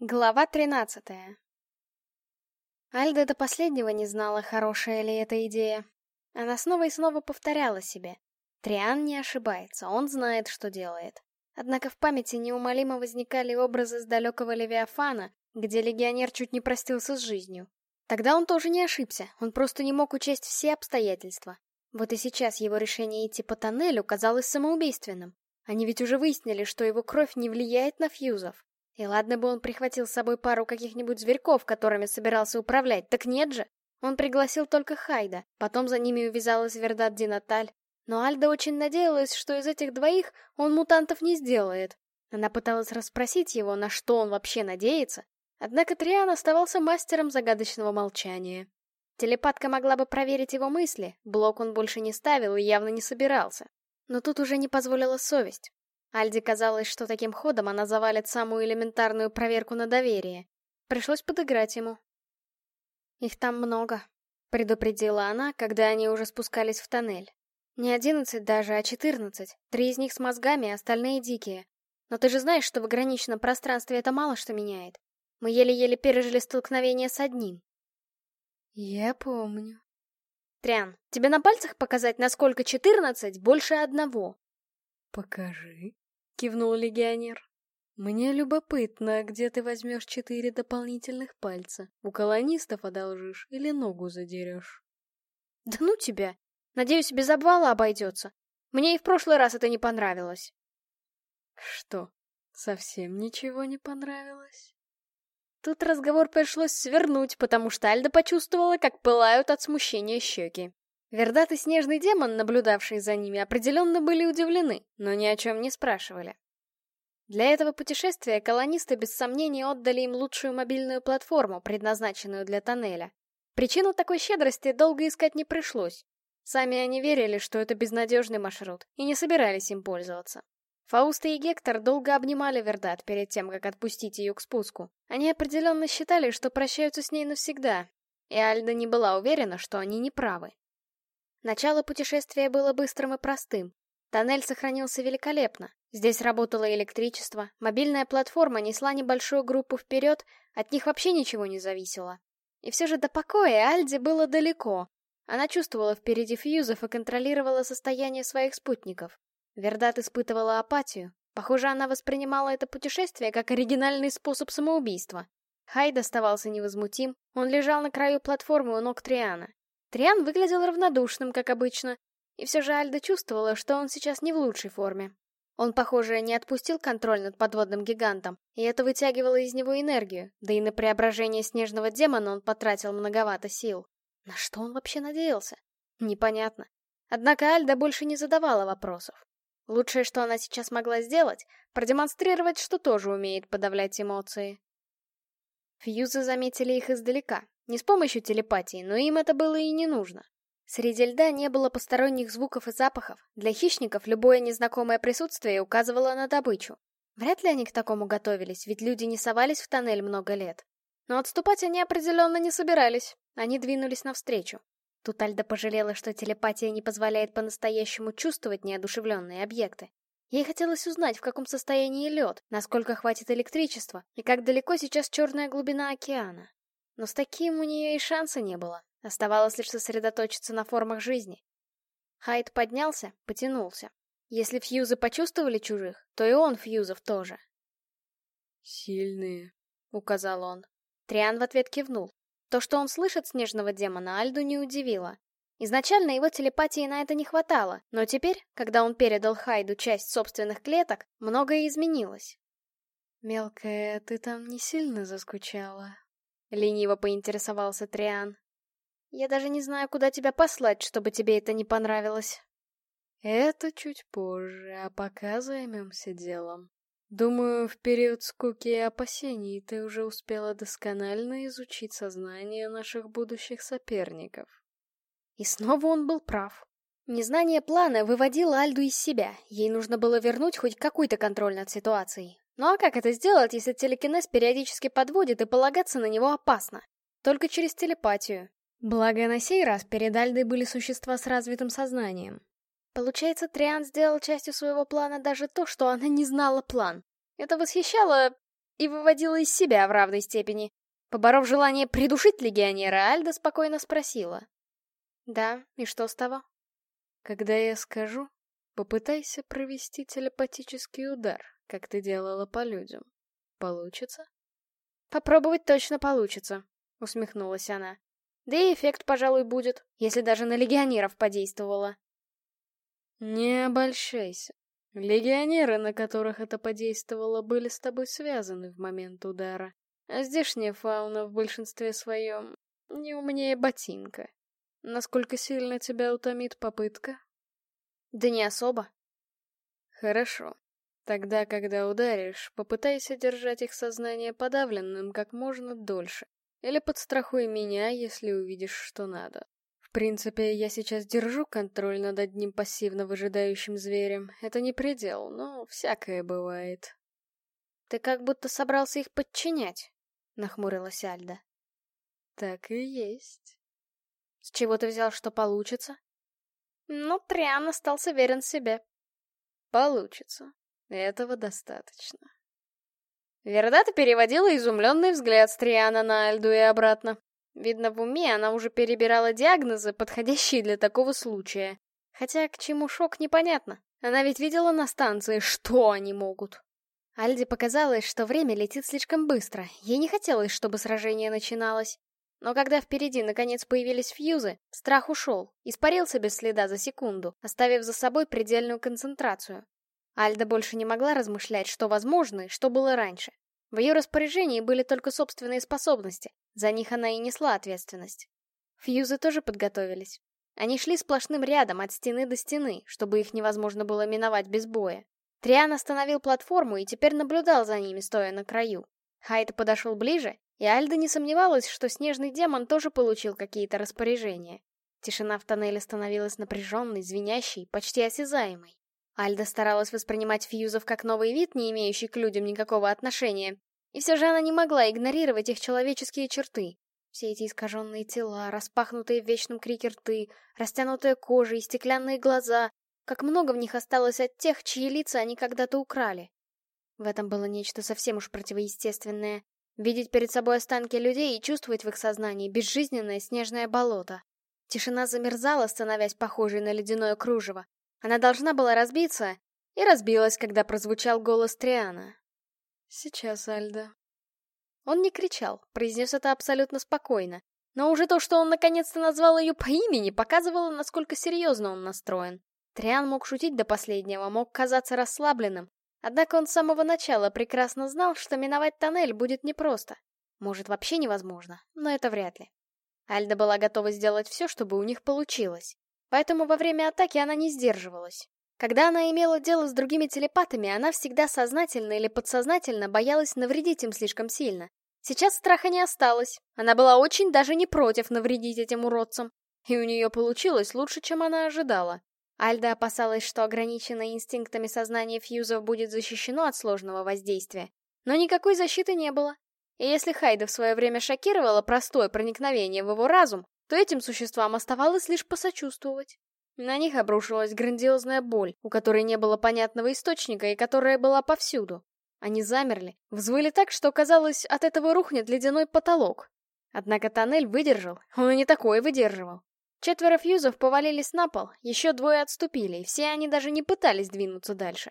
Глава тринадцатая Альда до последнего не знала, хорошая ли эта идея. Она снова и снова повторяла себе. Триан не ошибается, он знает, что делает. Однако в памяти неумолимо возникали образы с далекого Левиафана, где легионер чуть не простился с жизнью. Тогда он тоже не ошибся, он просто не мог учесть все обстоятельства. Вот и сейчас его решение идти по тоннелю казалось самоубийственным. Они ведь уже выяснили, что его кровь не влияет на фьюзов. И ладно бы он прихватил с собой пару каких-нибудь зверьков, которыми собирался управлять, так нет же. Он пригласил только Хайда, потом за ними увязалась Вердат Динаталь. Но Альда очень надеялась, что из этих двоих он мутантов не сделает. Она пыталась расспросить его, на что он вообще надеется. Однако Триан оставался мастером загадочного молчания. Телепатка могла бы проверить его мысли, блок он больше не ставил и явно не собирался. Но тут уже не позволила совесть. Альде казалось, что таким ходом она завалит самую элементарную проверку на доверие. Пришлось подыграть ему. «Их там много», — предупредила она, когда они уже спускались в тоннель. «Не одиннадцать даже, а четырнадцать. Три из них с мозгами, остальные дикие. Но ты же знаешь, что в ограниченном пространстве это мало что меняет. Мы еле-еле пережили столкновение с одним». «Я помню». «Триан, тебе на пальцах показать, насколько четырнадцать больше одного?» «Покажи», — кивнул легионер. «Мне любопытно, где ты возьмешь четыре дополнительных пальца. У колонистов одолжишь или ногу задерешь?» «Да ну тебя! Надеюсь, без обвала обойдется. Мне и в прошлый раз это не понравилось». «Что, совсем ничего не понравилось?» Тут разговор пришлось свернуть, потому что Альда почувствовала, как пылают от смущения щеки. Вердат и снежный демон, наблюдавшие за ними, определенно были удивлены, но ни о чем не спрашивали. Для этого путешествия колонисты без сомнений отдали им лучшую мобильную платформу, предназначенную для тоннеля. Причину такой щедрости долго искать не пришлось. Сами они верили, что это безнадежный маршрут, и не собирались им пользоваться. Фауста и Гектор долго обнимали Вердат перед тем, как отпустить ее к спуску. Они определенно считали, что прощаются с ней навсегда, и Альда не была уверена, что они не правы. Начало путешествия было быстрым и простым. Тоннель сохранился великолепно. Здесь работало электричество, мобильная платформа несла небольшую группу вперед, от них вообще ничего не зависело. И все же до покоя Альде было далеко. Она чувствовала впереди фьюзов и контролировала состояние своих спутников. Вердат испытывала апатию. Похоже, она воспринимала это путешествие как оригинальный способ самоубийства. Хайд оставался невозмутим, он лежал на краю платформы у ног Триана. Триан выглядел равнодушным, как обычно, и все же Альда чувствовала, что он сейчас не в лучшей форме. Он, похоже, не отпустил контроль над подводным гигантом, и это вытягивало из него энергию, да и на преображение снежного демона он потратил многовато сил. На что он вообще надеялся? Непонятно. Однако Альда больше не задавала вопросов. Лучшее, что она сейчас могла сделать, продемонстрировать, что тоже умеет подавлять эмоции. Фьюзы заметили их издалека, не с помощью телепатии, но им это было и не нужно. Среди льда не было посторонних звуков и запахов. Для хищников любое незнакомое присутствие указывало на добычу. Вряд ли они к такому готовились, ведь люди не совались в тоннель много лет. Но отступать они определенно не собирались. Они двинулись навстречу. Тут Альда пожалела, что телепатия не позволяет по-настоящему чувствовать неодушевленные объекты. Ей хотелось узнать, в каком состоянии лед, насколько хватит электричества, и как далеко сейчас черная глубина океана. Но с таким у нее и шанса не было. Оставалось лишь сосредоточиться на формах жизни. Хайд поднялся, потянулся. Если фьюзы почувствовали чужих, то и он фьюзов тоже. «Сильные», — указал он. Триан в ответ кивнул. То, что он слышит снежного демона, Альду не удивило. Изначально его телепатии на это не хватало, но теперь, когда он передал Хайду часть собственных клеток, многое изменилось. «Мелкая, ты там не сильно заскучала?» — лениво поинтересовался Триан. «Я даже не знаю, куда тебя послать, чтобы тебе это не понравилось». «Это чуть позже, а пока займемся делом. Думаю, в период скуки и опасений ты уже успела досконально изучить сознание наших будущих соперников». И снова он был прав. Незнание плана выводило Альду из себя, ей нужно было вернуть хоть какой-то контроль над ситуацией. Ну а как это сделать, если телекинез периодически подводит и полагаться на него опасно? Только через телепатию. Благо, на сей раз перед Альдой были существа с развитым сознанием. Получается, Триан сделал частью своего плана даже то, что она не знала план. Это восхищало... и выводила из себя в равной степени. Поборов желание придушить легионера, Альда спокойно спросила. «Да, и что с того?» «Когда я скажу, попытайся провести телепатический удар, как ты делала по людям. Получится?» «Попробовать точно получится», — усмехнулась она. «Да и эффект, пожалуй, будет, если даже на легионеров подействовало». «Не обольщайся. Легионеры, на которых это подействовало, были с тобой связаны в момент удара. А здешняя фауна в большинстве своем не умнее ботинка. Насколько сильно тебя утомит попытка? Да не особо. Хорошо. Тогда, когда ударишь, попытайся держать их сознание подавленным как можно дольше. Или подстрахуй меня, если увидишь, что надо. В принципе, я сейчас держу контроль над одним пассивно выжидающим зверем. Это не предел, но всякое бывает. Ты как будто собрался их подчинять. — нахмурилась Альда. «Так и есть». «С чего ты взял, что получится?» Ну, Триан остался верен себе. «Получится. Этого достаточно». Вердата переводила изумленный взгляд с Триана на Альду и обратно. Видно, в уме она уже перебирала диагнозы, подходящие для такого случая. Хотя к чему шок, непонятно. Она ведь видела на станции, что они могут. Альде показалось, что время летит слишком быстро, ей не хотелось, чтобы сражение начиналось. Но когда впереди наконец появились фьюзы, страх ушел, испарился без следа за секунду, оставив за собой предельную концентрацию. Альда больше не могла размышлять, что возможно и что было раньше. В ее распоряжении были только собственные способности, за них она и несла ответственность. Фьюзы тоже подготовились. Они шли сплошным рядом от стены до стены, чтобы их невозможно было миновать без боя. Триан остановил платформу и теперь наблюдал за ними, стоя на краю. Хайд подошел ближе, и Альда не сомневалась, что снежный демон тоже получил какие-то распоряжения. Тишина в тоннеле становилась напряженной, звенящей, почти осязаемой. Альда старалась воспринимать фьюзов как новый вид, не имеющий к людям никакого отношения. И все же она не могла игнорировать их человеческие черты. Все эти искаженные тела, распахнутые в вечном крике рты, растянутая кожа и стеклянные глаза, как много в них осталось от тех, чьи лица они когда-то украли. В этом было нечто совсем уж противоестественное. Видеть перед собой останки людей и чувствовать в их сознании безжизненное снежное болото. Тишина замерзала, становясь похожей на ледяное кружево. Она должна была разбиться, и разбилась, когда прозвучал голос Триана. «Сейчас, Альда». Он не кричал, произнес это абсолютно спокойно. Но уже то, что он наконец-то назвал ее по имени, показывало, насколько серьезно он настроен. Триан мог шутить до последнего, мог казаться расслабленным. Однако он с самого начала прекрасно знал, что миновать тоннель будет непросто. Может, вообще невозможно, но это вряд ли. Альда была готова сделать все, чтобы у них получилось. Поэтому во время атаки она не сдерживалась. Когда она имела дело с другими телепатами, она всегда сознательно или подсознательно боялась навредить им слишком сильно. Сейчас страха не осталось. Она была очень даже не против навредить этим уродцам. И у нее получилось лучше, чем она ожидала. Альда опасалась, что ограниченное инстинктами сознание фьюзов будет защищено от сложного воздействия. Но никакой защиты не было. И если Хайда в свое время шокировала простое проникновение в его разум, то этим существам оставалось лишь посочувствовать. На них обрушилась грандиозная боль, у которой не было понятного источника и которая была повсюду. Они замерли, взвыли так, что казалось, от этого рухнет ледяной потолок. Однако тоннель выдержал, он и не такое выдерживал. Четверо фьюзов повалились на пол, еще двое отступили, и все они даже не пытались двинуться дальше.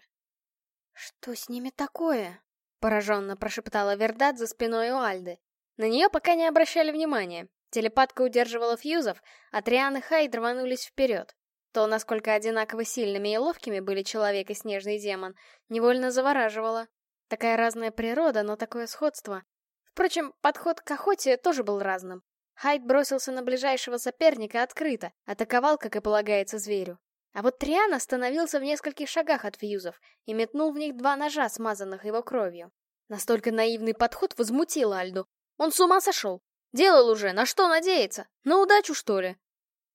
«Что с ними такое?» — пораженно прошептала Вердат за спиной у Альды. На нее пока не обращали внимания. Телепатка удерживала фьюзов, а Триан и Хайд рванулись вперед. То, насколько одинаково сильными и ловкими были человек и снежный демон, невольно завораживало. Такая разная природа, но такое сходство. Впрочем, подход к охоте тоже был разным. Хайд бросился на ближайшего соперника открыто, атаковал, как и полагается зверю. А вот Триан остановился в нескольких шагах от фьюзов и метнул в них два ножа, смазанных его кровью. Настолько наивный подход возмутил Альду. Он с ума сошел. Делал уже, на что надеяться? На удачу, что ли?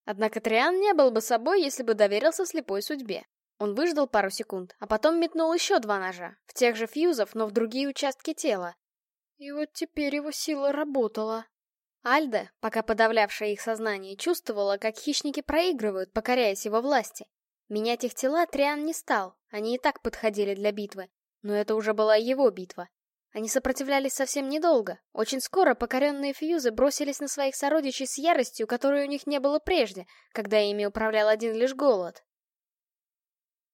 Однако Триан не был бы собой, если бы доверился слепой судьбе. Он выждал пару секунд, а потом метнул еще два ножа, в тех же фьюзов, но в другие участки тела. И вот теперь его сила работала. Альда, пока подавлявшая их сознание, чувствовала, как хищники проигрывают, покоряясь его власти. Менять их тела Триан не стал, они и так подходили для битвы. Но это уже была его битва. Они сопротивлялись совсем недолго. Очень скоро покоренные фьюзы бросились на своих сородичей с яростью, которой у них не было прежде, когда ими управлял один лишь голод.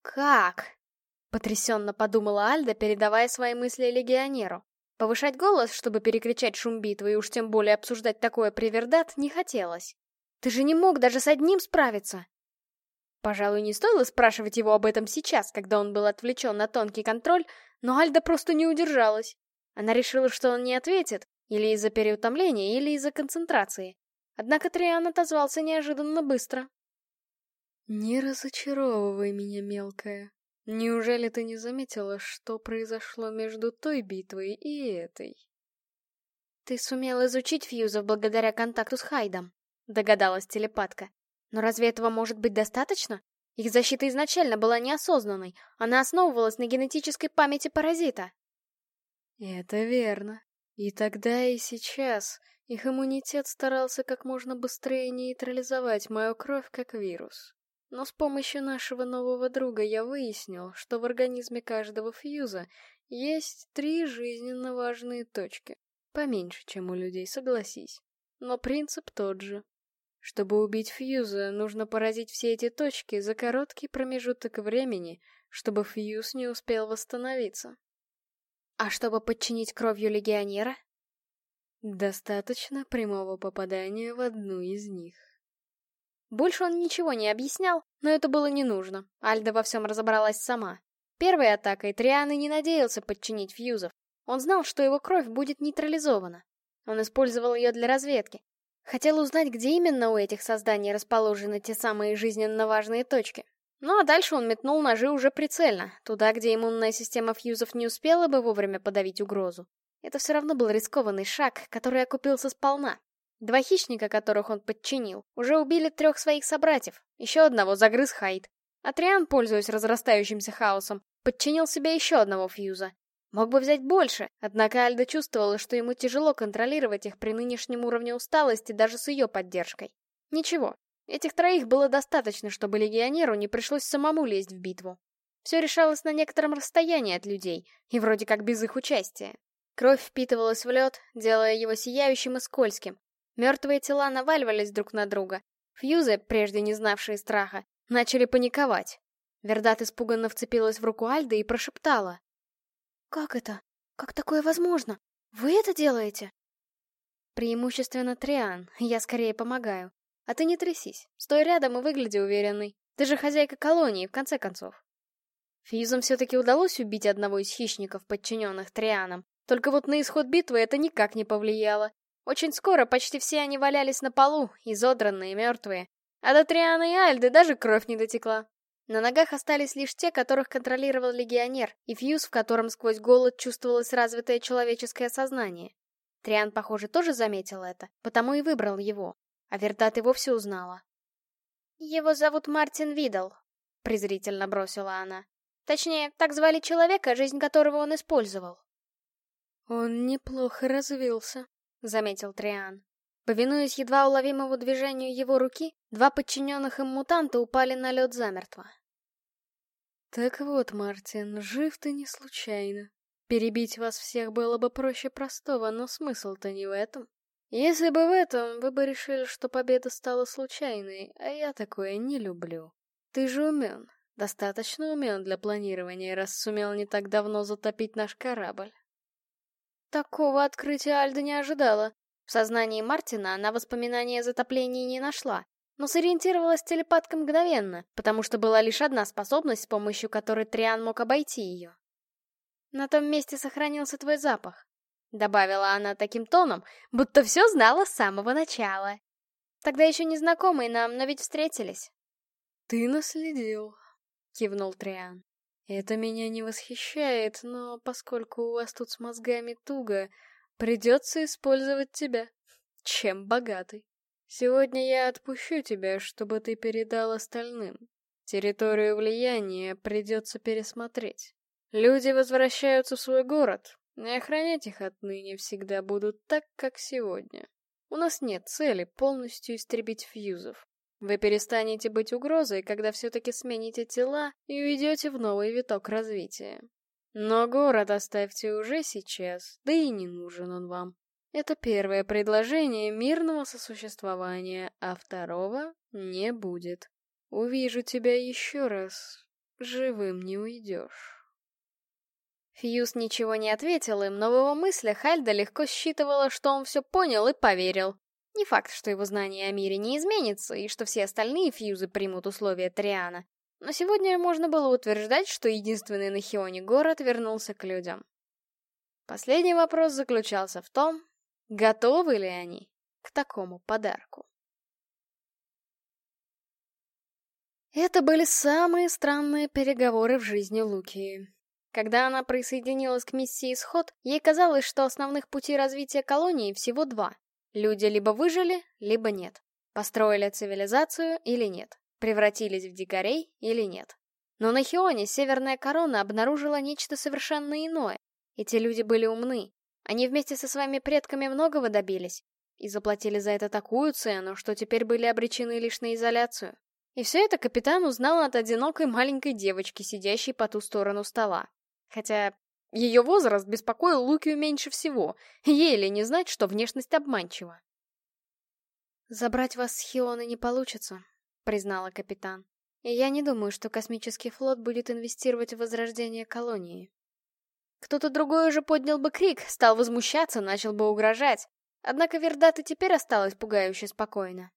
«Как?» — потрясенно подумала Альда, передавая свои мысли легионеру. Повышать голос, чтобы перекричать шум битвы и уж тем более обсуждать такое привердат, не хотелось. «Ты же не мог даже с одним справиться!» Пожалуй, не стоило спрашивать его об этом сейчас, когда он был отвлечен на тонкий контроль, но Альда просто не удержалась. Она решила, что он не ответит, или из-за переутомления, или из-за концентрации. Однако Триан отозвался неожиданно быстро. «Не разочаровывай меня, мелкая. Неужели ты не заметила, что произошло между той битвой и этой?» «Ты сумел изучить фьюзов благодаря контакту с Хайдом», — догадалась телепатка. «Но разве этого может быть достаточно? Их защита изначально была неосознанной, она основывалась на генетической памяти паразита». Это верно. И тогда, и сейчас их иммунитет старался как можно быстрее нейтрализовать мою кровь как вирус. Но с помощью нашего нового друга я выяснил, что в организме каждого фьюза есть три жизненно важные точки. Поменьше, чем у людей, согласись. Но принцип тот же. Чтобы убить фьюза, нужно поразить все эти точки за короткий промежуток времени, чтобы фьюз не успел восстановиться. А чтобы подчинить кровью легионера? Достаточно прямого попадания в одну из них. Больше он ничего не объяснял, но это было не нужно. Альда во всем разобралась сама. Первой атакой Трианы не надеялся подчинить фьюзов. Он знал, что его кровь будет нейтрализована. Он использовал ее для разведки. Хотел узнать, где именно у этих созданий расположены те самые жизненно важные точки. Ну а дальше он метнул ножи уже прицельно, туда, где иммунная система фьюзов не успела бы вовремя подавить угрозу. Это все равно был рискованный шаг, который окупился сполна. Два хищника, которых он подчинил, уже убили трех своих собратьев, еще одного загрыз Хайд. А Триан, пользуясь разрастающимся хаосом, подчинил себе еще одного фьюза. Мог бы взять больше, однако Альда чувствовала, что ему тяжело контролировать их при нынешнем уровне усталости даже с ее поддержкой. Ничего, Этих троих было достаточно, чтобы легионеру не пришлось самому лезть в битву. Все решалось на некотором расстоянии от людей, и вроде как без их участия. Кровь впитывалась в лед, делая его сияющим и скользким. Мертвые тела наваливались друг на друга. Фьюзы, прежде не знавшие страха, начали паниковать. Вердат испуганно вцепилась в руку Альды и прошептала. «Как это? Как такое возможно? Вы это делаете?» «Преимущественно Триан, я скорее помогаю. А ты не трясись. Стой рядом и выгляди уверенной. Ты же хозяйка колонии, в конце концов. Фьюзам все-таки удалось убить одного из хищников, подчиненных Трианам. Только вот на исход битвы это никак не повлияло. Очень скоро почти все они валялись на полу, изодранные, мертвые. А до Триана и Альды даже кровь не дотекла. На ногах остались лишь те, которых контролировал легионер, и фьюз, в котором сквозь голод чувствовалось развитое человеческое сознание. Триан, похоже, тоже заметил это, потому и выбрал его. А Вердат и вовсе узнала. «Его зовут Мартин Видал», — презрительно бросила она. «Точнее, так звали человека, жизнь которого он использовал». «Он неплохо развился», — заметил Триан. Повинуясь едва уловимому движению его руки, два подчиненных им мутанта упали на лед замертво. «Так вот, Мартин, жив ты не случайно. Перебить вас всех было бы проще простого, но смысл-то не в этом. Если бы в этом, вы бы решили, что победа стала случайной, а я такое не люблю. Ты же умен, достаточно умен для планирования, раз сумел не так давно затопить наш корабль. Такого открытия Альда не ожидала. В сознании Мартина она воспоминания о затоплении не нашла, но сориентировалась телепатка мгновенно, потому что была лишь одна способность, с помощью которой Триан мог обойти ее. На том месте сохранился твой запах. — добавила она таким тоном, будто все знала с самого начала. «Тогда еще не знакомые нам, но ведь встретились». «Ты наследил», — кивнул Триан. «Это меня не восхищает, но поскольку у вас тут с мозгами туго, придется использовать тебя. Чем богатый. Сегодня я отпущу тебя, чтобы ты передал остальным. Территорию влияния придется пересмотреть. Люди возвращаются в свой город, и охранять их отныне всегда будут так, как сегодня. У нас нет цели полностью истребить фьюзов. Вы перестанете быть угрозой, когда все-таки смените тела и уйдете в новый виток развития. Но город оставьте уже сейчас, да и не нужен он вам. Это первое предложение мирного сосуществования, а второго не будет. Увижу тебя еще раз, живым не уйдешь. Фьюз ничего не ответил им, но в его мыслях Альда легко считывала, что он все понял и поверил. Не факт, что его знание о мире не изменится, и что все остальные фьюзы примут условия Триана. Но сегодня можно было утверждать, что единственный на Хионе город вернулся к людям. Последний вопрос заключался в том, готовы ли они к такому подарку. Это были самые странные переговоры в жизни Лукии. Когда она присоединилась к миссии «Исход», ей казалось, что основных путей развития колонии всего два. Люди либо выжили, либо нет. Построили цивилизацию или нет. Превратились в дикарей или нет. Но на Хионе Северная Корона обнаружила нечто совершенно иное. Эти люди были умны. Они вместе со своими предками многого добились. И заплатили за это такую цену, что теперь были обречены лишь на изоляцию. И все это капитан узнал от одинокой маленькой девочки, сидящей по ту сторону стола. Хотя ее возраст беспокоил Лукию меньше всего, ей ли не знать, что внешность обманчива. «Забрать вас с Хионы не получится», — признала капитан. «И я не думаю, что космический флот будет инвестировать в возрождение колонии». Кто-то другой уже поднял бы крик, стал возмущаться, начал бы угрожать. Однако Вердат и теперь осталась пугающе спокойно.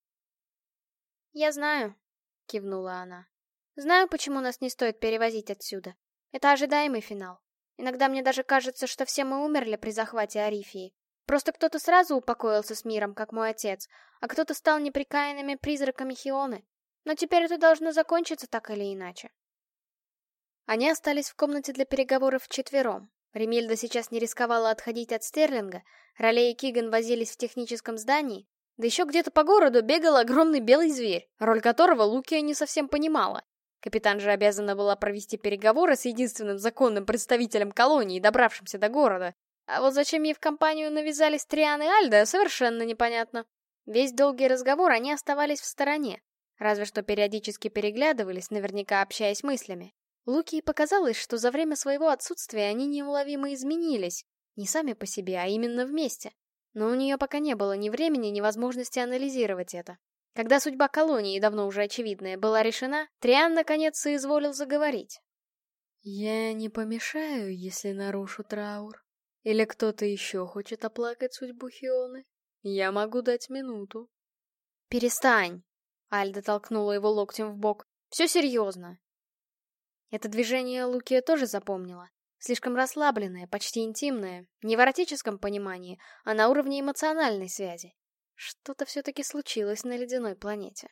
«Я знаю», — кивнула она. «Знаю, почему нас не стоит перевозить отсюда. Это ожидаемый финал. Иногда мне даже кажется, что все мы умерли при захвате Арифии. Просто кто-то сразу упокоился с миром, как мой отец, а кто-то стал неприкаянными призраками Хионы. Но теперь это должно закончиться так или иначе. Они остались в комнате для переговоров вчетвером. Ремильда сейчас не рисковала отходить от Стерлинга, Ролей и Киган возились в техническом здании, да еще где-то по городу бегал огромный белый зверь, роль которого Лукия не совсем понимала. Капитан же обязана была провести переговоры с единственным законным представителем колонии, добравшимся до города. А вот зачем ей в компанию навязались Триан и Альда, совершенно непонятно. Весь долгий разговор они оставались в стороне, разве что периодически переглядывались, наверняка общаясь мыслями. Луки показалось, что за время своего отсутствия они неуловимо изменились, не сами по себе, а именно вместе. Но у нее пока не было ни времени, ни возможности анализировать это. Когда судьба колонии, давно уже очевидная, была решена, Триан наконец соизволил заговорить. «Я не помешаю, если нарушу траур. Или кто-то еще хочет оплакать судьбу Хионы? Я могу дать минуту». «Перестань!» Альда толкнула его локтем в бок. «Все серьезно!» Это движение Лукия тоже запомнила. Слишком расслабленное, почти интимное, не в эротическом понимании, а на уровне эмоциональной связи. Что-то все-таки случилось на ледяной планете.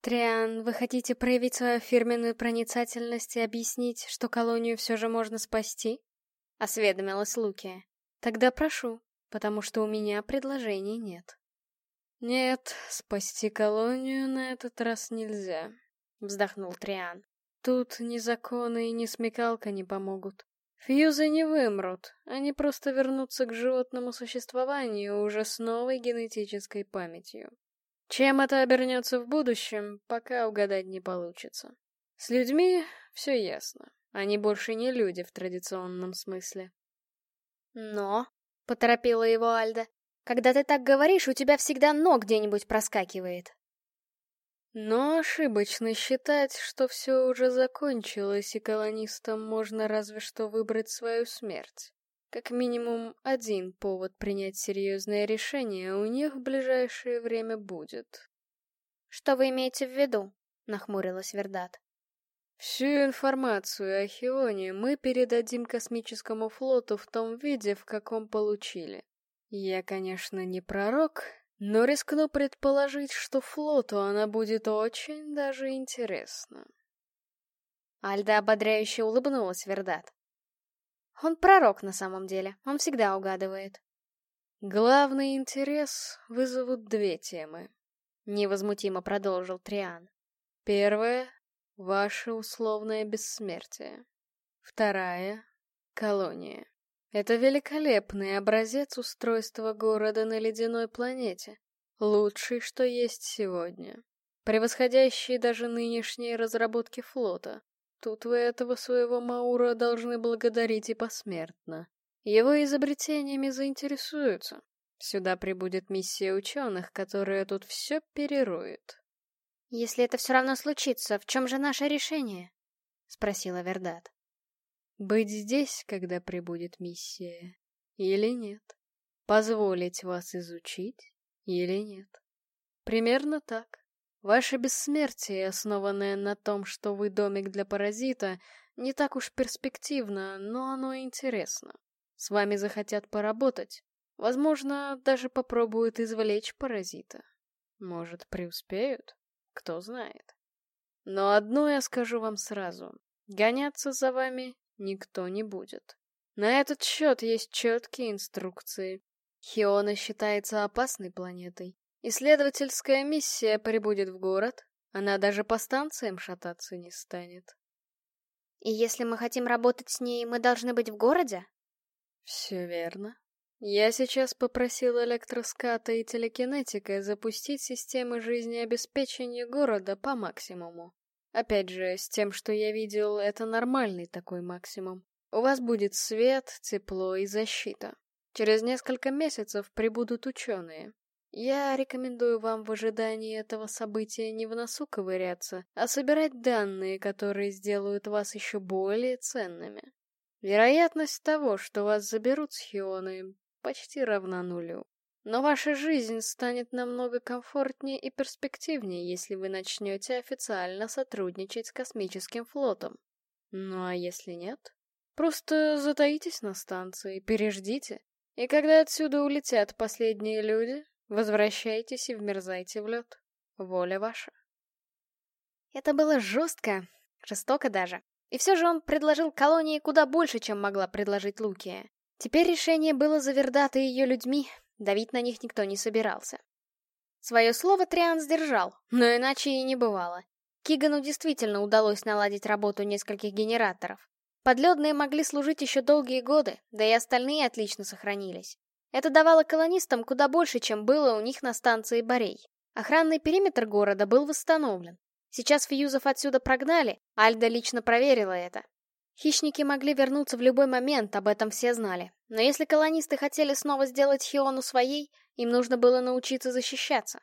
Триан, вы хотите проявить свою фирменную проницательность и объяснить, что колонию все же можно спасти? Осведомилась Лукия. Тогда прошу, потому что у меня предложений нет. Нет, спасти колонию на этот раз нельзя, вздохнул Триан. Тут ни законы и ни смекалка не помогут. Фьюзы не вымрут, они просто вернутся к животному существованию уже с новой генетической памятью. Чем это обернется в будущем, пока угадать не получится. С людьми все ясно. Они больше не люди в традиционном смысле. Но, — поторопила его Альда, — когда ты так говоришь, у тебя всегда ног где-нибудь проскакивает. Но ошибочно считать, что все уже закончилось, и колонистам можно разве что выбрать свою смерть. Как минимум один повод принять серьезное решение у них в ближайшее время будет. «Что вы имеете в виду?» — нахмурилась Вердат. «Всю информацию о Хионе мы передадим космическому флоту в том виде, в каком получили. Я, конечно, не пророк, но рискну предположить, что флоту она будет очень даже интересна. Альда ободряюще улыбнулась Вердат. Он пророк на самом деле, он всегда угадывает. Главный интерес вызовут две темы. Невозмутимо продолжил Триан. Первая — ваше условное бессмертие. Вторая — колония. Это великолепный образец устройства города на ледяной планете. Лучший, что есть сегодня. Превосходящий даже нынешние разработки флота. тут вы этого своего Маура должны благодарить и посмертно. Его изобретениями заинтересуются. Сюда прибудет миссия ученых, которая тут все перероет. «Если это все равно случится, в чем же наше решение?» — спросила Вердат. «Быть здесь, когда прибудет миссия, или нет? Позволить вас изучить или нет? Примерно так. Ваше бессмертие, основанное на том, что вы домик для паразита, не так уж перспективно, но оно интересно. С вами захотят поработать. Возможно, даже попробуют извлечь паразита. Может, преуспеют? Кто знает. Но одно я скажу вам сразу. Гоняться за вами никто не будет. На этот счет есть четкие инструкции. Хиона считается опасной планетой. Исследовательская миссия прибудет в город, она даже по станциям шататься не станет. И если мы хотим работать с ней, мы должны быть в городе? Все верно. Я сейчас попросил электроската и телекинетика запустить системы жизнеобеспечения города по максимуму. Опять же, с тем, что я видел, это нормальный такой максимум. У вас будет свет, тепло и защита. Через несколько месяцев прибудут ученые. Я рекомендую вам в ожидании этого события не в носу ковыряться, а собирать данные, которые сделают вас еще более ценными. Вероятность того, что вас заберут с Хионы, почти равна нулю. Но ваша жизнь станет намного комфортнее и перспективнее, если вы начнете официально сотрудничать с космическим флотом. Ну а если нет? Просто затаитесь на станции, переждите. И когда отсюда улетят последние люди, возвращайтесь и вмерзайте в лед. Воля ваша. Это было жестко, жестоко даже. И все же он предложил колонии куда больше, чем могла предложить Лукия. Теперь решение было за Вердата и ее людьми, давить на них никто не собирался. Свое слово Триан сдержал, но иначе и не бывало. Кигану действительно удалось наладить работу нескольких генераторов. Подледные могли служить еще долгие годы, да и остальные отлично сохранились. Это давало колонистам куда больше, чем было у них на станции Борей. Охранный периметр города был восстановлен. Сейчас фьюзов отсюда прогнали, Альда лично проверила это. Хищники могли вернуться в любой момент, об этом все знали. Но если колонисты хотели снова сделать Хиону своей, им нужно было научиться защищаться.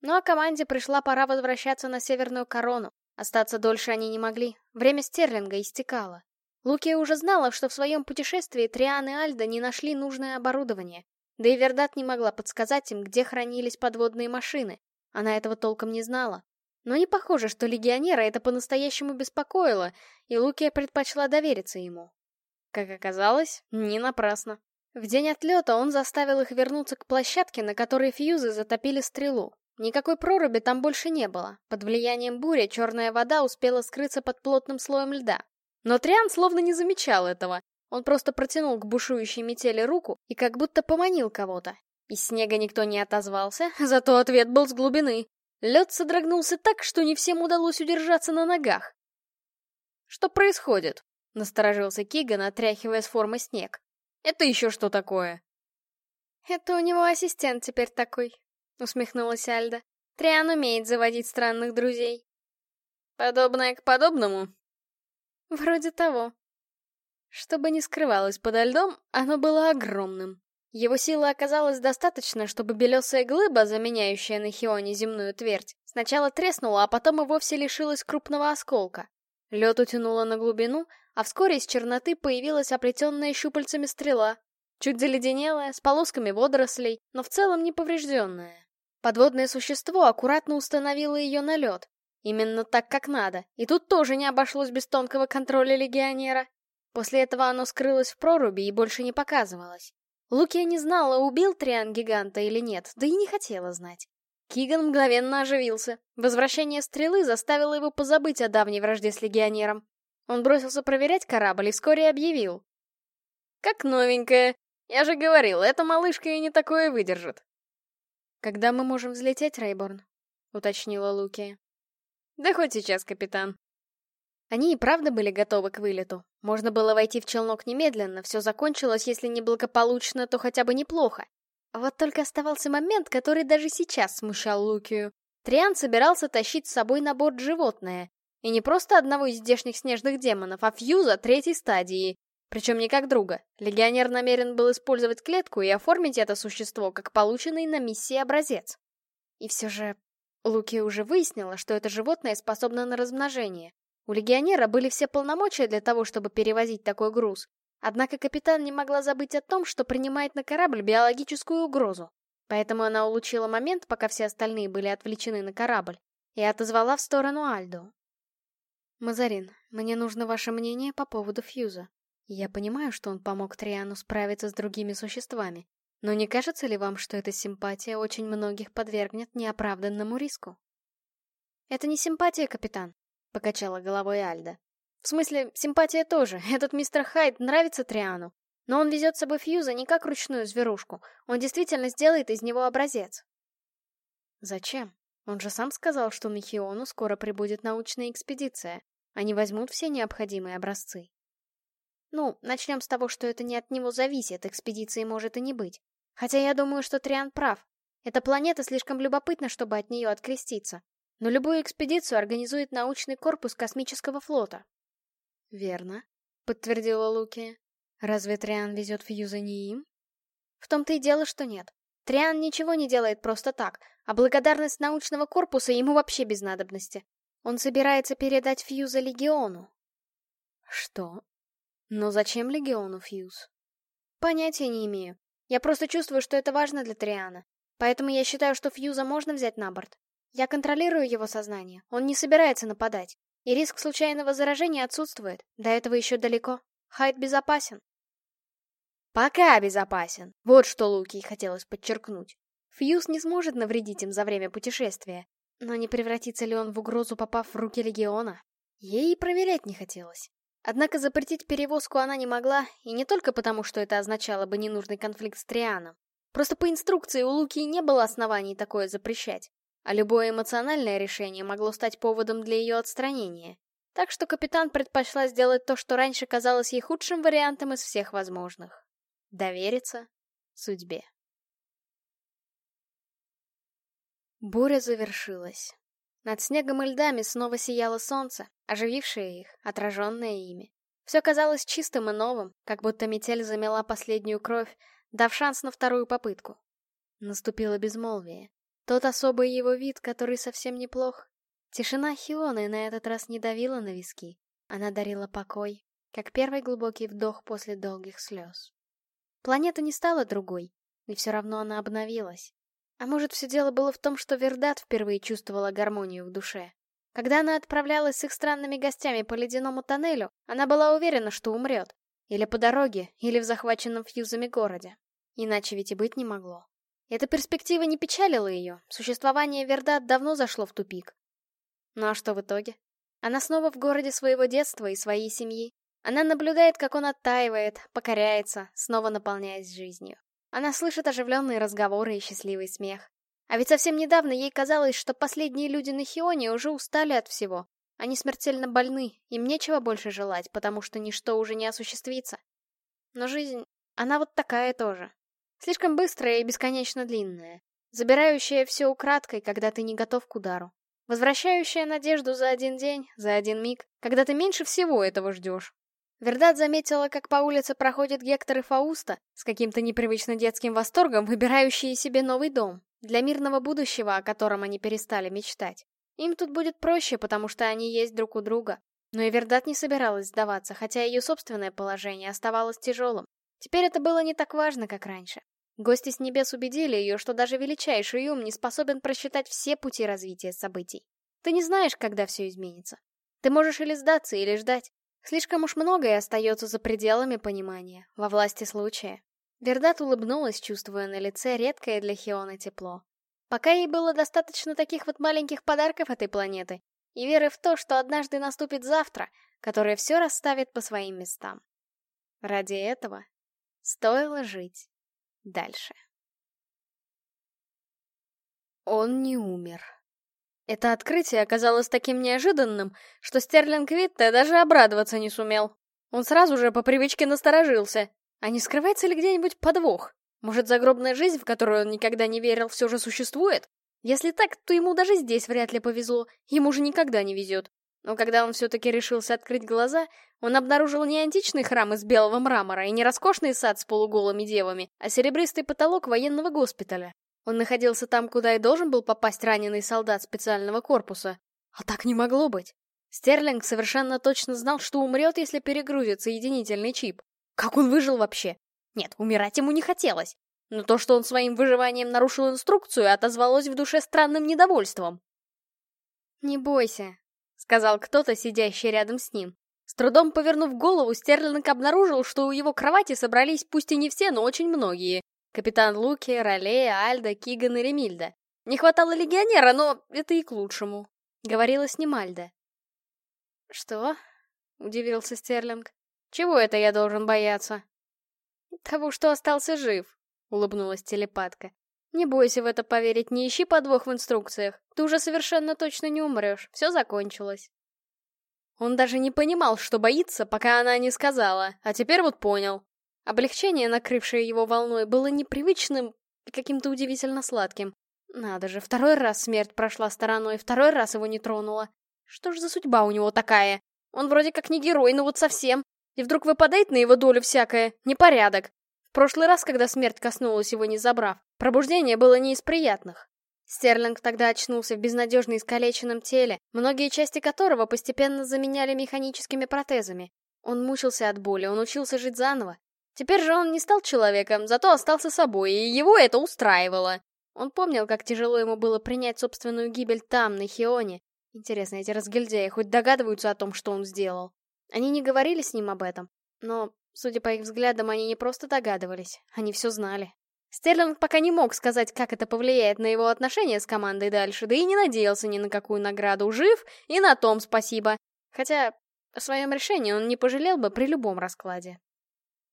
Ну а команде пришла пора возвращаться на Северную Корону. Остаться дольше они не могли. Время Стерлинга истекало. Лукия уже знала, что в своем путешествии Триан и Альда не нашли нужное оборудование. Да и Вердат не могла подсказать им, где хранились подводные машины. Она этого толком не знала. Но не похоже, что легионера это по-настоящему беспокоило, и Лукия предпочла довериться ему. Как оказалось, не напрасно. В день отлета он заставил их вернуться к площадке, на которой фьюзы затопили стрелу. Никакой проруби там больше не было. Под влиянием бури черная вода успела скрыться под плотным слоем льда. Но Триан словно не замечал этого. Он просто протянул к бушующей метели руку и как будто поманил кого-то. Из снега никто не отозвался, зато ответ был с глубины. Лед содрогнулся так, что не всем удалось удержаться на ногах. «Что происходит?» — насторожился Киган, отряхивая с формы снег. «Это еще что такое?» «Это у него ассистент теперь такой», — усмехнулась Альда. «Триан умеет заводить странных друзей». «Подобное к подобному?» «Вроде того». Чтобы не скрывалось подо льдом, оно было огромным. Его силы оказалось достаточно, чтобы белесая глыба, заменяющая на Хионе земную твердь, сначала треснула, а потом и вовсе лишилась крупного осколка. Лед утянуло на глубину, а вскоре из черноты появилась оплетенная щупальцами стрела, чуть заледенелая, с полосками водорослей, но в целом не поврежденная. Подводное существо аккуратно установило ее на лед, именно так, как надо, и тут тоже не обошлось без тонкого контроля легионера. После этого оно скрылось в проруби и больше не показывалось. Лукия не знала, убил Триан гиганта или нет, да и не хотела знать. Киган мгновенно оживился. Возвращение стрелы заставило его позабыть о давней вражде с легионером. Он бросился проверять корабль и вскоре объявил. «Как новенькая. Я же говорил, эта малышка и не такое выдержит». «Когда мы можем взлететь, Рейборн?» — уточнила Лукия. «Да хоть сейчас, капитан», они и правда были готовы к вылету. Можно было войти в челнок немедленно, все закончилось, если не благополучно, то хотя бы неплохо. Вот только оставался момент, который даже сейчас смущал Лукию. Триан собирался тащить с собой на борт животное. И не просто одного из здешних снежных демонов, а фьюза третьей стадии. Причем не как друга. Легионер намерен был использовать клетку и оформить это существо как полученный на миссии образец. И все же Луки уже выяснила, что это животное способно на размножение. У легионера были все полномочия для того, чтобы перевозить такой груз. Однако капитан не могла забыть о том, что принимает на корабль биологическую угрозу. Поэтому она улучила момент, пока все остальные были отвлечены на корабль, и отозвала в сторону Альду. «Мазарин, мне нужно ваше мнение по поводу Фьюза. Я понимаю, что он помог Триану справиться с другими существами, но не кажется ли вам, что эта симпатия очень многих подвергнет неоправданному риску? Это не симпатия, капитан, покачала головой Альда. В смысле, симпатия тоже. Этот мистер Хайд нравится Триану. Но он везет с собой Фьюза не как ручную зверушку. Он действительно сделает из него образец. Зачем? Он же сам сказал, что на Хиону скоро прибудет научная экспедиция. Они возьмут все необходимые образцы. Ну, начнем с того, что это не от него зависит, экспедиции может и не быть. Хотя я думаю, что Триан прав. Эта планета слишком любопытна, чтобы от нее откреститься. Но любую экспедицию организует научный корпус космического флота. Верно, подтвердила Луки. Разве Триан везет Фьюза не им? В том-то и дело, что нет. Триан ничего не делает просто так, а благодарность научного корпуса ему вообще без надобности. Он собирается передать Фьюза Легиону. Что? Но зачем Легиону Фьюз? Понятия не имею. Я просто чувствую, что это важно для Триана. Поэтому я считаю, что Фьюза можно взять на борт. Я контролирую его сознание. Он не собирается нападать. И риск случайного заражения отсутствует. До этого еще далеко. Хайд безопасен. Пока безопасен. Вот что Луки хотелось подчеркнуть. Фьюз не сможет навредить им за время путешествия. Но не превратится ли он в угрозу, попав в руки Легиона? Ей и проверять не хотелось. Однако запретить перевозку она не могла, и не только потому, что это означало бы ненужный конфликт с Трианом. Просто по инструкции у Луки не было оснований такое запрещать, а любое эмоциональное решение могло стать поводом для ее отстранения. Так что капитан предпочла сделать то, что раньше казалось ей худшим вариантом из всех возможных. Довериться судьбе. Буря завершилась. Над снегом и льдами снова сияло солнце, оживившее их, отраженное ими. Все казалось чистым и новым, как будто метель замела последнюю кровь, дав шанс на вторую попытку. Наступило безмолвие. Тот особый его вид, который совсем неплох. Тишина Хионы на этот раз не давила на виски. Она дарила покой, как первый глубокий вдох после долгих слез. Планета не стала другой, и все равно она обновилась. А может, все дело было в том, что Вердат впервые чувствовала гармонию в душе. Когда она отправлялась с их странными гостями по ледяному тоннелю, она была уверена, что умрет. Или по дороге, или в захваченном фьюзами городе. Иначе ведь и быть не могло. Эта перспектива не печалила ее, существование Вердат давно зашло в тупик. Ну а что в итоге? Она снова в городе своего детства и своей семьи. Она наблюдает, как он оттаивает, покоряется, снова наполняясь жизнью. Она слышит оживленные разговоры и счастливый смех. А ведь совсем недавно ей казалось, что последние люди на Хионе уже устали от всего. Они смертельно больны, им нечего больше желать, потому что ничто уже не осуществится. Но жизнь, она вот такая тоже. Слишком быстрая и бесконечно длинная. Забирающая все украдкой, когда ты не готов к удару. Возвращающая надежду за один день, за один миг, когда ты меньше всего этого ждешь. Вердат заметила, как по улице проходят Гектор и Фауста, с каким-то непривычно детским восторгом, выбирающие себе новый дом, для мирного будущего, о котором они перестали мечтать. Им тут будет проще, потому что они есть друг у друга. Но и Вердат не собиралась сдаваться, хотя ее собственное положение оставалось тяжелым. Теперь это было не так важно, как раньше. Гости с небес убедили ее, что даже величайший ум не способен просчитать все пути развития событий. Ты не знаешь, когда все изменится. Ты можешь или сдаться, или ждать. Слишком уж многое остается за пределами понимания, во власти случая. Вердат улыбнулась, чувствуя на лице редкое для Хиона тепло. Пока ей было достаточно таких вот маленьких подарков этой планеты, и веры в то, что однажды наступит завтра, которое все расставит по своим местам. Ради этого стоило жить дальше. Он не умер. Это открытие оказалось таким неожиданным, что Стерлинг Витте даже обрадоваться не сумел. Он сразу же по привычке насторожился. А не скрывается ли где-нибудь подвох? Может, загробная жизнь, в которую он никогда не верил, все же существует? Если так, то ему даже здесь вряд ли повезло, ему же никогда не везет. Но когда он все-таки решился открыть глаза, он обнаружил не античный храм из белого мрамора и не роскошный сад с полуголыми девами, а серебристый потолок военного госпиталя. Он находился там, куда и должен был попасть раненый солдат специального корпуса. А так не могло быть. Стерлинг совершенно точно знал, что умрет, если перегрузит соединительный чип. Как он выжил вообще? Нет, умирать ему не хотелось. Но то, что он своим выживанием нарушил инструкцию, отозвалось в душе странным недовольством. «Не бойся», — сказал кто-то, сидящий рядом с ним. С трудом повернув голову, Стерлинг обнаружил, что у его кровати собрались пусть и не все, но очень многие. Капитан Луки, Ролея, Альда, Киган и Ремильда. Не хватало легионера, но это и к лучшему. Говорила с ним Альда. «Что?» — удивился Стерлинг. «Чего это я должен бояться?» «Того, что остался жив», — улыбнулась телепатка. «Не бойся в это поверить, не ищи подвох в инструкциях. Ты уже совершенно точно не умрешь. Все закончилось». Он даже не понимал, что боится, пока она не сказала, а теперь вот понял. Облегчение, накрывшее его волной, было непривычным и каким-то удивительно сладким. Надо же, второй раз смерть прошла стороной, второй раз его не тронула. Что ж за судьба у него такая? Он вроде как не герой, но вот совсем. И вдруг выпадает на его долю всякое. Непорядок. В прошлый раз, когда смерть коснулась его, не забрав, пробуждение было не из приятных. Стерлинг тогда очнулся в безнадежно искалеченном теле, многие части которого постепенно заменяли механическими протезами. Он мучился от боли, он учился жить заново. Теперь же он не стал человеком, зато остался собой, и его это устраивало. Он помнил, как тяжело ему было принять собственную гибель там, на Хионе. Интересно, эти разгильдяи хоть догадываются о том, что он сделал? Они не говорили с ним об этом, но, судя по их взглядам, они не просто догадывались, они все знали. Стерлинг пока не мог сказать, как это повлияет на его отношения с командой дальше, да и не надеялся ни на какую награду. Жив, и на том спасибо. Хотя о своем решении он не пожалел бы при любом раскладе.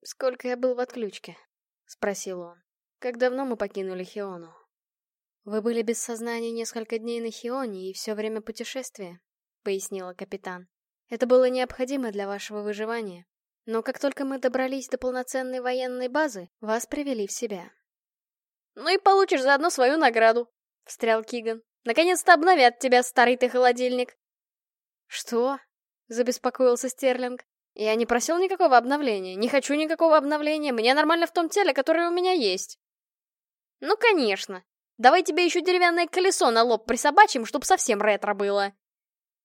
«Сколько я был в отключке?» — спросил он. «Как давно мы покинули Хиону?» «Вы были без сознания несколько дней на Хионе и все время путешествия», — пояснила капитан. «Это было необходимо для вашего выживания. Но как только мы добрались до полноценной военной базы, вас привели в себя». «Ну и получишь заодно свою награду», — встрял Киган. «Наконец-то обновят тебя, старый ты холодильник». «Что?» — забеспокоился Стерлинг. «Я не просил никакого обновления, не хочу никакого обновления, мне нормально в том теле, которое у меня есть». «Ну, конечно», Давай тебе еще деревянное колесо на лоб присобачим, чтоб совсем ретро было.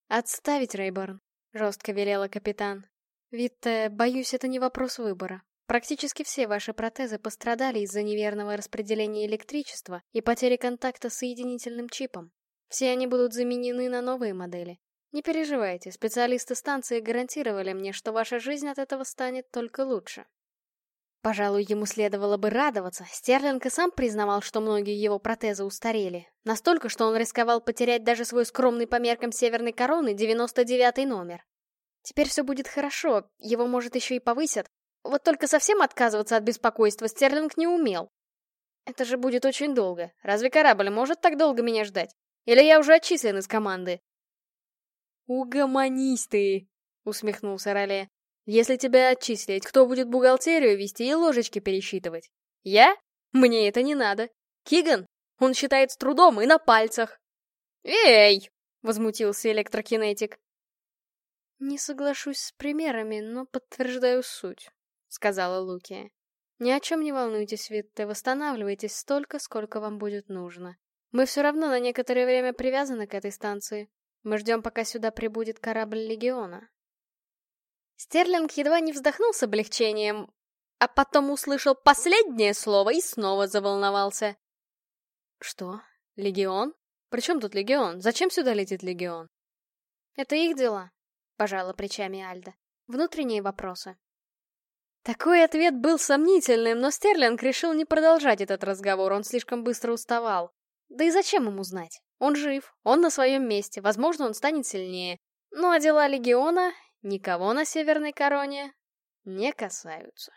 Отставить, Рейборн, жестко велела капитан. Витте, боюсь, это не вопрос выбора. Практически все ваши протезы пострадали из-за неверного распределения электричества и потери контакта с соединительным чипом. Все они будут заменены на новые модели. Не переживайте, специалисты станции гарантировали мне, что ваша жизнь от этого станет только лучше. Пожалуй, ему следовало бы радоваться. Стерлинг и сам признавал, что многие его протезы устарели. Настолько, что он рисковал потерять даже свой скромный по меркам Северной Короны 99-й номер. Теперь все будет хорошо, его, может, еще и повысят. Вот только совсем отказываться от беспокойства Стерлинг не умел. Это же будет очень долго. Разве корабль может так долго меня ждать? Или я уже отчислен из команды? «Угомонись ты!» — усмехнулся Роле. Если тебя отчислить, кто будет бухгалтерию вести и ложечки пересчитывать? Я? Мне это не надо. Киган? Он считает с трудом и на пальцах. Эй! Возмутился электрокинетик. Не соглашусь с примерами, но подтверждаю суть, сказала Лукия. Ни о чем не волнуйтесь, Витте, восстанавливайтесь столько, сколько вам будет нужно. Мы все равно на некоторое время привязаны к этой станции. Мы ждем, пока сюда прибудет корабль Легиона. Стерлинг едва не вздохнул с облегчением, а потом услышал последнее слово и снова заволновался. Что? Легион? При чем тут Легион? Зачем сюда летит Легион? Это их дела, пожала плечами Альда. Внутренние вопросы. Такой ответ был сомнительным, но Стерлинг решил не продолжать этот разговор, он слишком быстро уставал. Да и зачем ему знать? Он жив, он на своем месте, возможно, он станет сильнее. Ну а дела Легиона никого на Северной Короне не касаются.